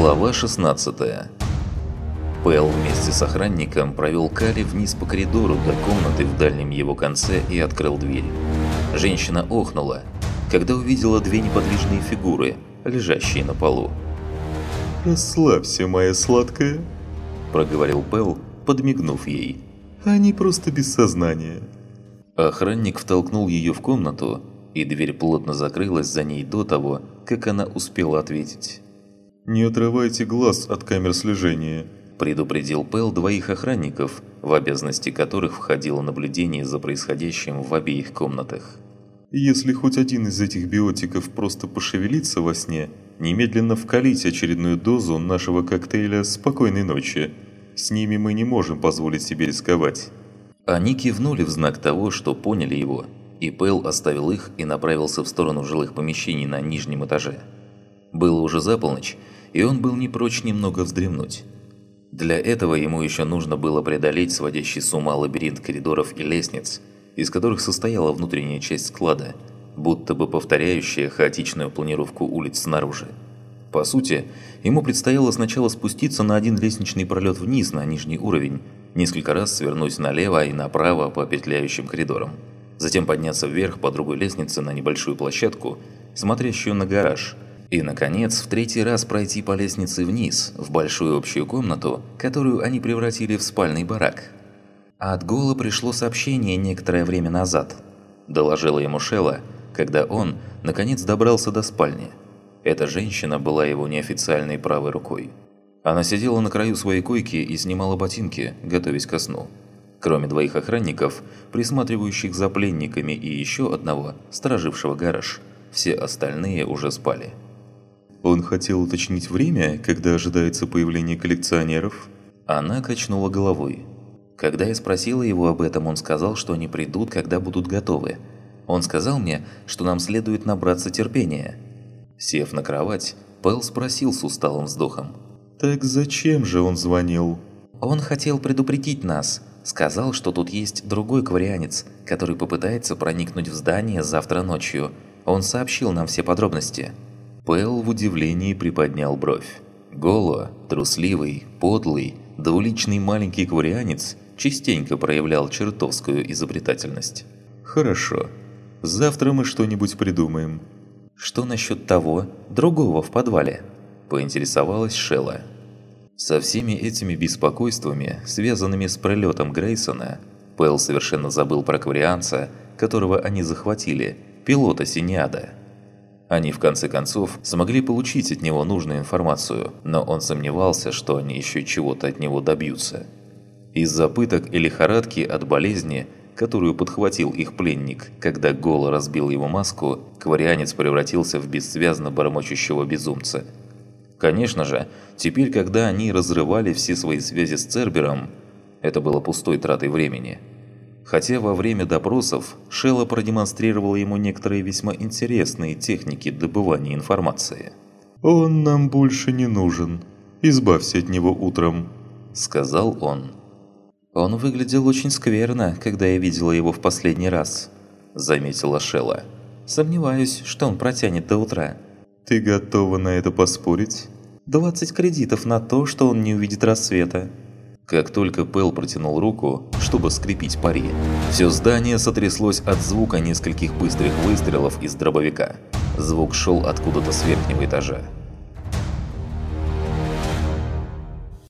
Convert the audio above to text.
Глава 16 Пэл вместе с охранником провел Кали вниз по коридору до комнаты в дальнем его конце и открыл дверь. Женщина охнула, когда увидела две неподвижные фигуры, лежащие на полу. «Расслабься, моя сладкая», – проговорил Пэл, подмигнув ей. «Они просто без сознания». Охранник втолкнул ее в комнату, и дверь плотно закрылась за ней до того, как она успела ответить. «Не отрывайте глаз от камер слежения», – предупредил Пэл двоих охранников, в обязанности которых входило наблюдение за происходящим в обеих комнатах. «Если хоть один из этих биотиков просто пошевелится во сне, немедленно вкалите очередную дозу нашего коктейля «Спокойной ночи». С ними мы не можем позволить себе рисковать». Они кивнули в знак того, что поняли его, и Пэл оставил их и направился в сторону жилых помещений на нижнем этаже. Было уже за полночь, и он был не прочь немного вздремнуть. Для этого ему еще нужно было преодолеть сводящий с ума лабиринт коридоров и лестниц, из которых состояла внутренняя часть склада, будто бы повторяющая хаотичную планировку улиц снаружи. По сути, ему предстояло сначала спуститься на один лестничный пролет вниз на нижний уровень, несколько раз свернуть налево и направо по петляющим коридорам. Затем подняться вверх по другой лестнице на небольшую площадку, смотрящую на гараж. И, наконец, в третий раз пройти по лестнице вниз, в большую общую комнату, которую они превратили в спальный барак. От Гола пришло сообщение некоторое время назад. Доложила ему Шелла, когда он, наконец, добрался до спальни. Эта женщина была его неофициальной правой рукой. Она сидела на краю своей койки и снимала ботинки, готовясь ко сну. Кроме двоих охранников, присматривающих за пленниками и еще одного, сторожившего гараж, все остальные уже спали. Он хотел уточнить время, когда ожидается появление коллекционеров? Она качнула головой. Когда я спросила его об этом, он сказал, что они придут, когда будут готовы. Он сказал мне, что нам следует набраться терпения. Сев на кровать, Пэл спросил с усталым вздохом. «Так зачем же он звонил?» «Он хотел предупредить нас. Сказал, что тут есть другой кварианец, который попытается проникнуть в здание завтра ночью. Он сообщил нам все подробности». Пэл в удивлении приподнял бровь. Голо, трусливый, подлый, двуличный маленький кварианец частенько проявлял чертовскую изобретательность. «Хорошо. Завтра мы что-нибудь придумаем». «Что насчет того, другого в подвале?» – поинтересовалась Шелла. Со всеми этими беспокойствами, связанными с пролетом Грейсона, Пэл совершенно забыл про кварианца, которого они захватили, пилота Синиада. Они в конце концов смогли получить от него нужную информацию, но он сомневался, что они еще чего-то от него добьются. Из-за пыток и лихорадки от болезни, которую подхватил их пленник, когда Гол разбил его маску, кварианец превратился в бессвязно бормочущего безумца. Конечно же, теперь, когда они разрывали все свои связи с Цербером, это было пустой тратой времени. Хотя во время допросов Шелла продемонстрировала ему некоторые весьма интересные техники добывания информации. «Он нам больше не нужен. Избавься от него утром», – сказал он. «Он выглядел очень скверно, когда я видела его в последний раз», – заметила Шелла. «Сомневаюсь, что он протянет до утра». «Ты готова на это поспорить?» «20 кредитов на то, что он не увидит рассвета». Как только Пэл протянул руку, чтобы скрепить пари, все здание сотряслось от звука нескольких быстрых выстрелов из дробовика. Звук шел откуда-то с верхнего этажа.